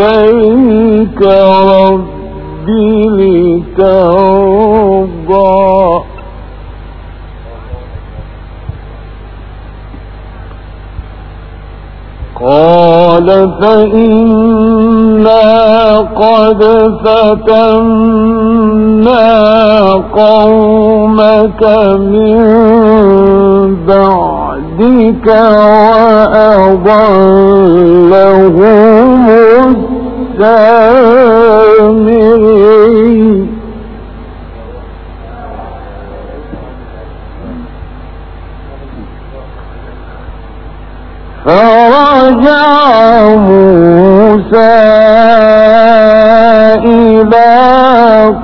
إليك ربي لترضى. قال فإنا قد فتنا قومك من بعدك وأضلهم السامرين. فرجع موسى إلى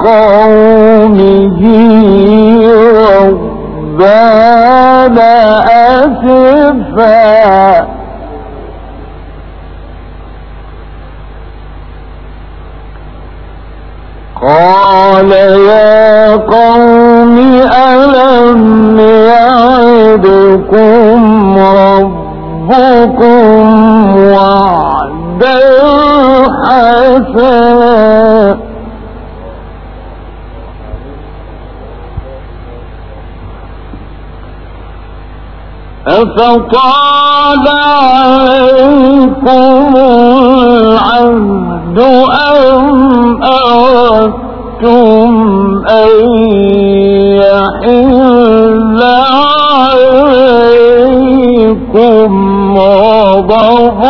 قومه ربان أسفا. قال يا قوم ألم يعدكم أفطال عليكم العهد أم أردتم أن يحل عليكم غضب؟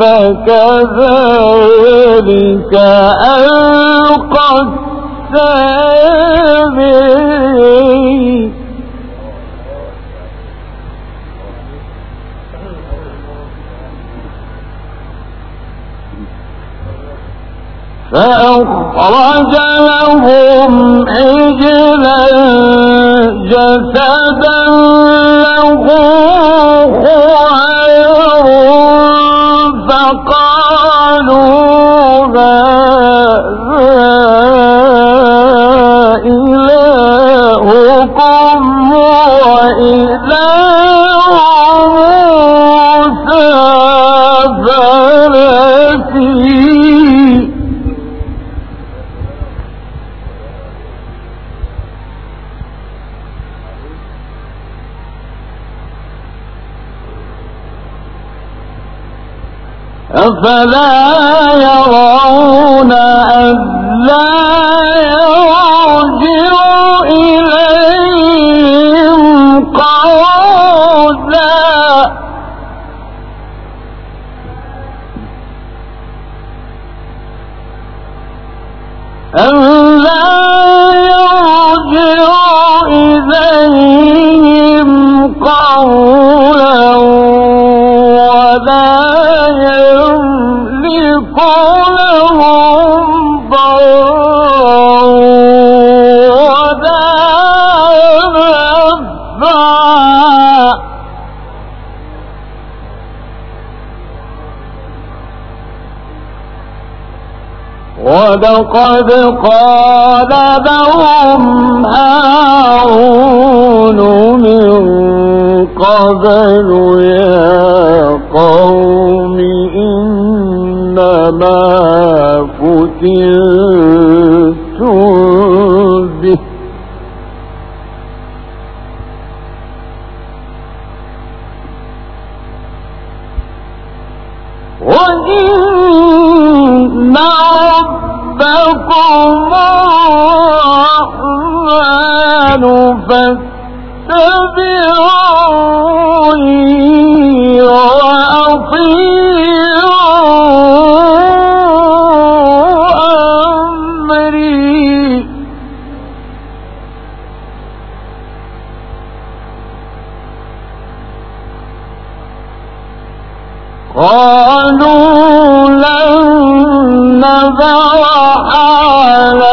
فكذلك ألقى فأخرج لهم عجلا جسدا له خوير أفلا يرون ألا يرجع ولقد قال لهم هارون من قبل يا قوم إنما فتنتم نذرح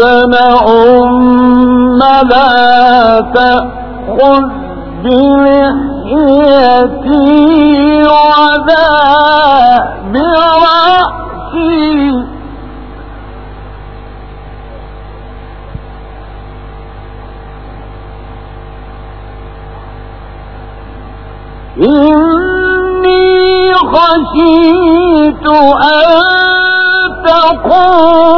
ابن أم لا تأخذ بلحيتي ولا برأسي. إني خشيت أن تقول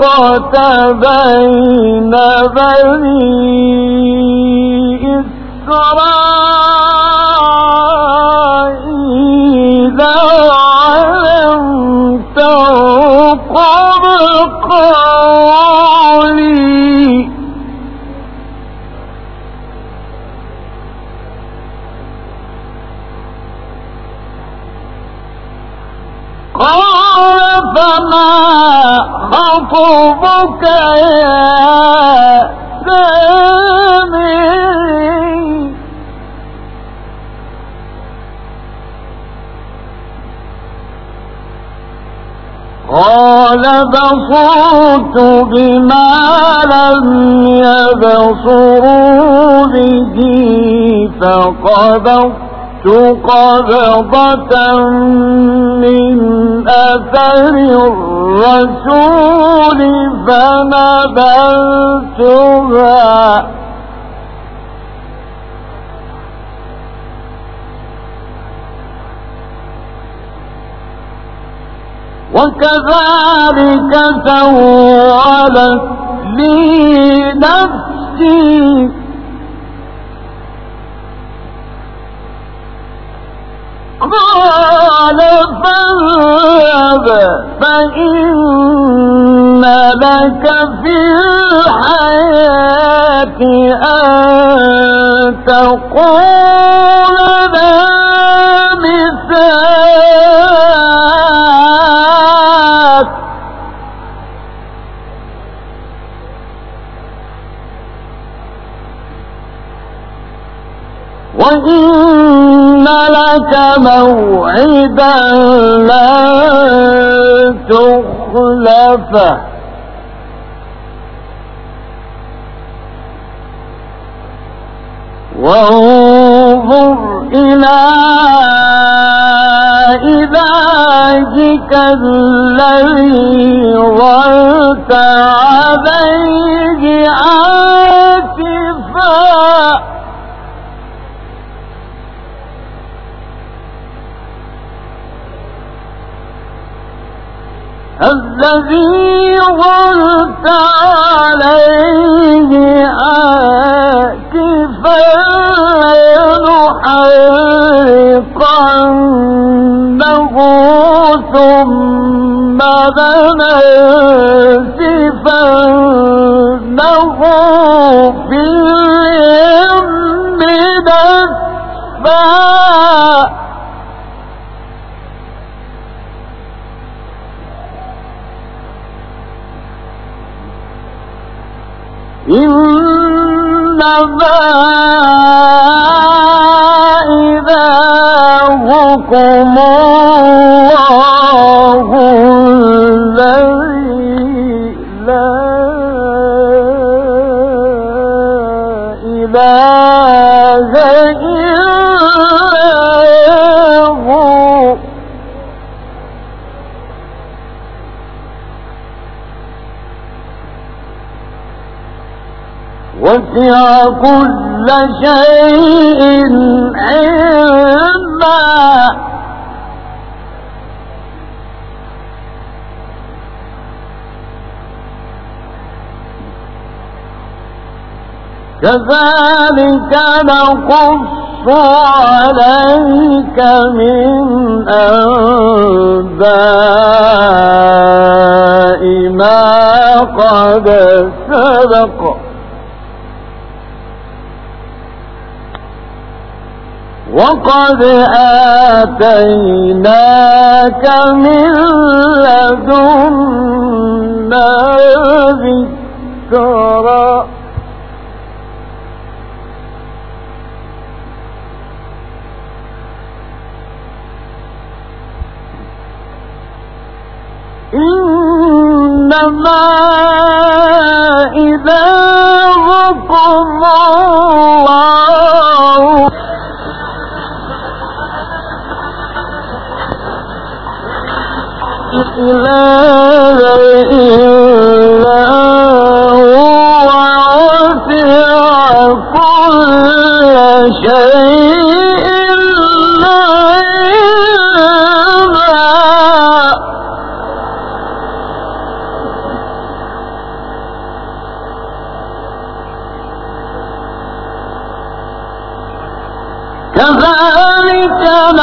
فرقت بين بني إسرائيل ولم ترقب قولي قال فما خطبك يا سامري قال بصرت بما لم يبصروا به فقبضت قبضة من أثر الرسول فنبذتها. وكذلك سولت لي نفسي قال فاذهب فإن لك في الحياة أن تقول لا مثال. وإن لك موعدا لا تخلفه. وانظر إلى إلهك الذي ظلت عليه عاكفا. الذي ظلت عليه آكفا لنحرقنه ثم لننسفنه في اليم نسفا إنما إلهكم الله وسع كل شيء علما. كذلك نقص عليك من أنباء ما قد سبق. وقد آتيناك من لدنا ذكرا. إنما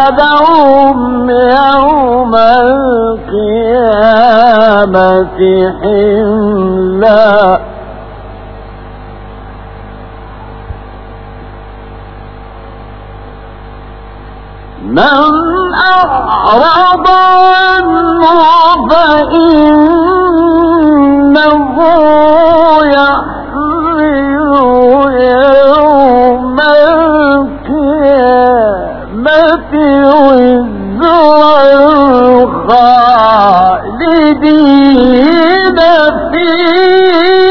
وساءدهم يوم القيامة حملا. من أعرض عنه فإن الخالدين فيه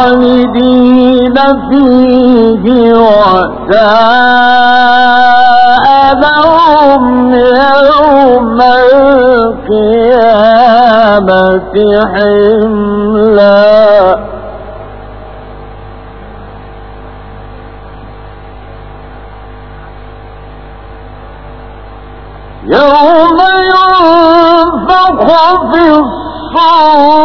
خالدين فيه وساء لهم يوم القيامة حملا يوم ينفخ في الصور.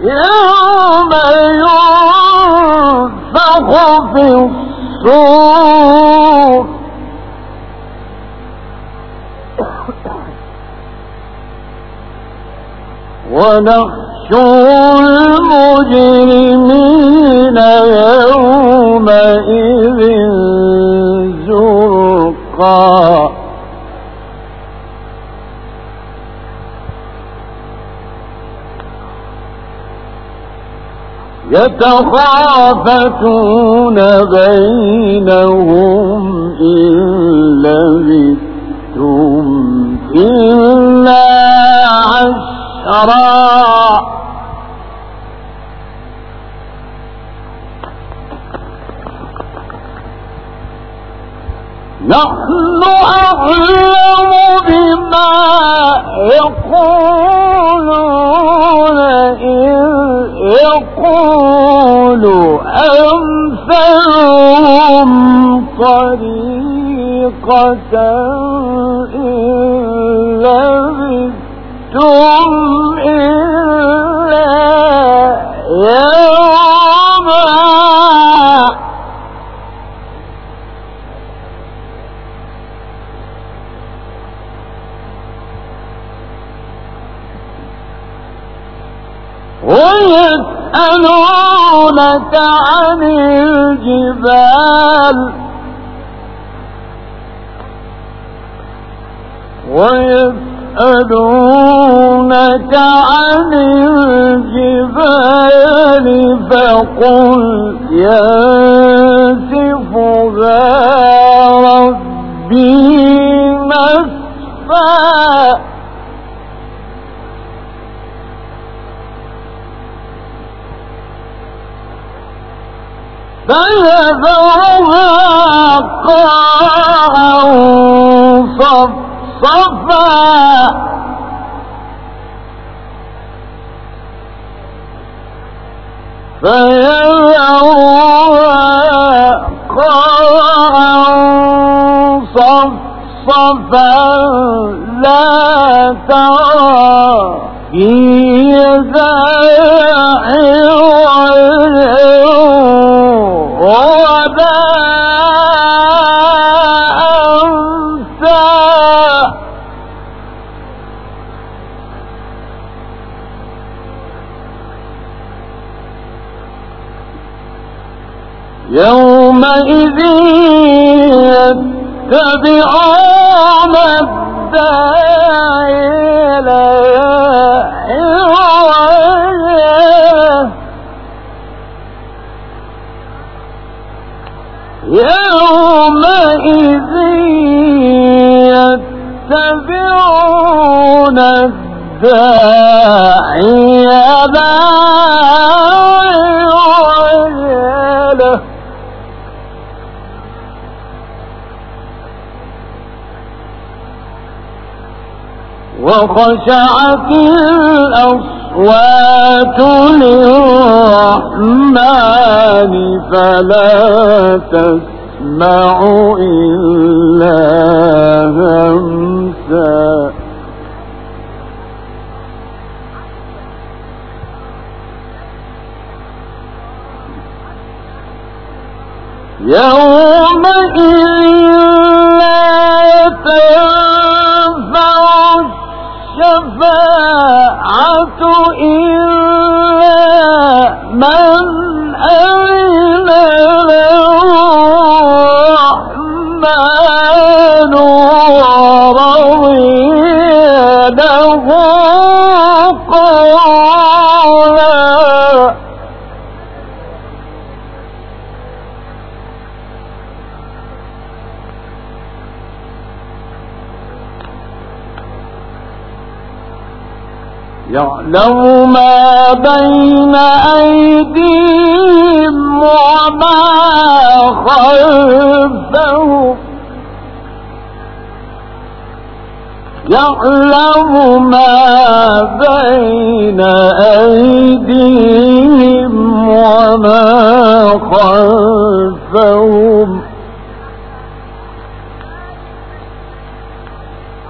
يوم ينفخ في الصور. ونحشر المجرمين يومئذ زرقا. يتخافتون بينهم إن لبثتم إلا عشرا نحن أعلم بما يقولون إذ يقول أمثلهم طريقة إلا يوما ويسألونك عن الجبال ويسألونك عن الجبال فقل ينسفها ربي نسفا. فيذرها قاعا صفصفا فيذرها قاعا صفصفا لا ترى فيها ولا أنسى يومئذ يتبعون الداعي يومئذ يتبعون الداعي لا وخشعت الأصوات للرحمن فلا تسمع إلا همسا. يومئذ لا تنفع الشفاعة إلا من أذن الرحمن ورضي. يعلم ما بين أيديهم وما خلفهم. يعلم ما بين أيديهم وما خلفهم.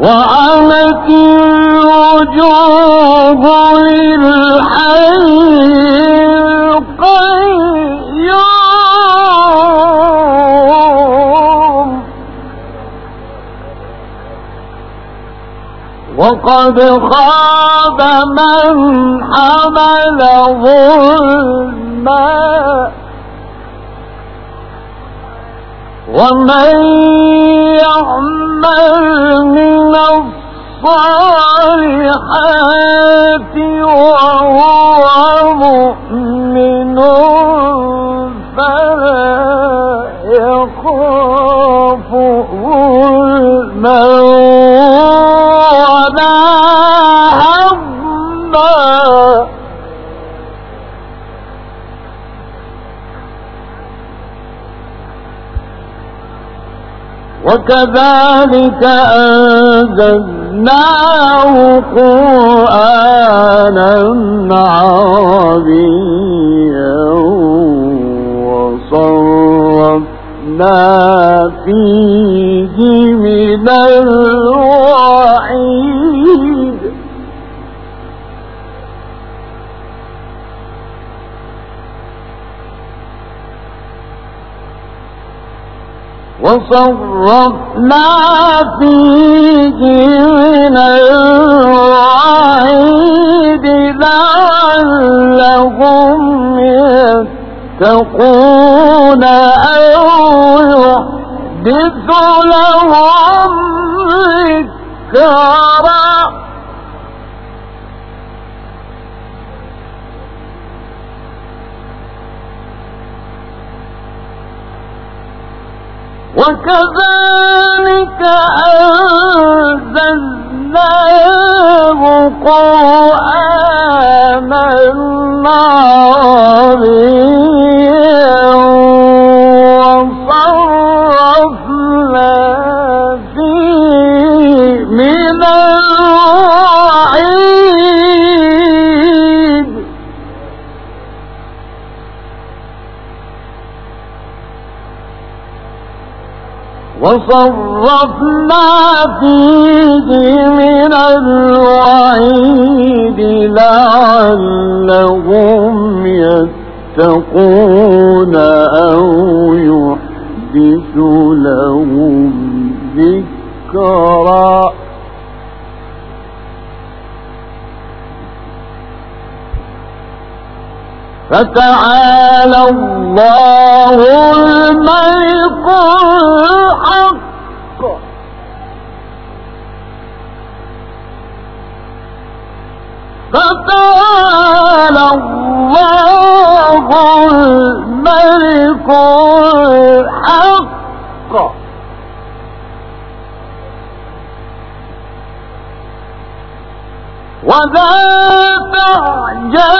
وعنت الوجوه للحي القيوم وقد خاب من حمل ظلما ومن يعمل الصالحات وهو مؤمن. وكذلك أنزلناه قرآنا عربيا وصرفنا فيه من الوعيد وصرفنا فيه من الوعيد لعلهم يتقون أو يحدث لهم ذكرا. وكذلك أنزلناه قرآنا عربيا وصرفنا وصرفنا فيه من الوعيد لعلهم يتقون أو يحدث لهم ذكرا. فتعالى الله الملك الحق. فتعالى الله الملك الحق. ولا تعجل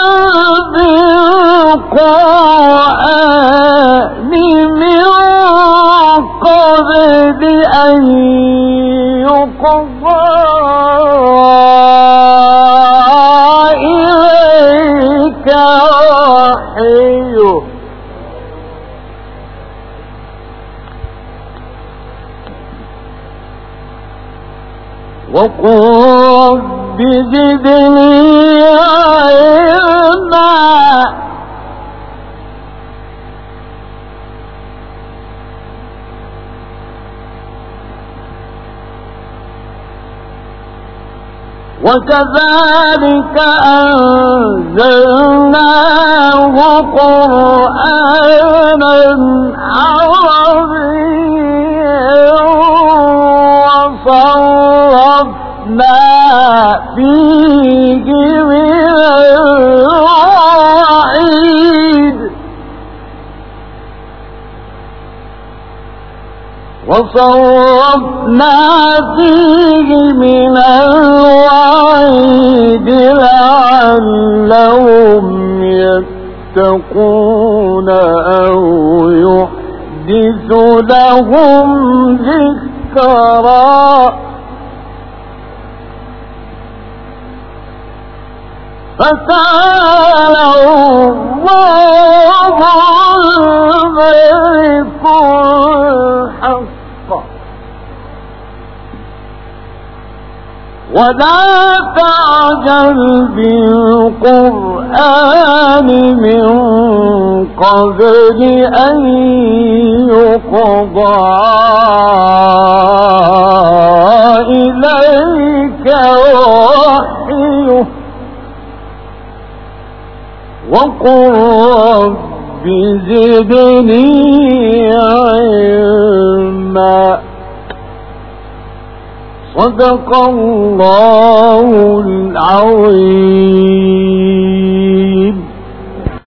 بالقرآن من قبل أن يقضى إليك وحيه وقل علما وكذلك أنزلناه قرآنا عربيا وصرفنا الوعيد وصرفنا فيه من الوعيد لعلهم يتقون أو يحدث لهم ذكرا. فتعالى الله الملك الحق. ولا تعجل بالقرآن من قبل أن يقضى إليك وحيه. وقل رب زدني علما. صدق الله العظيم.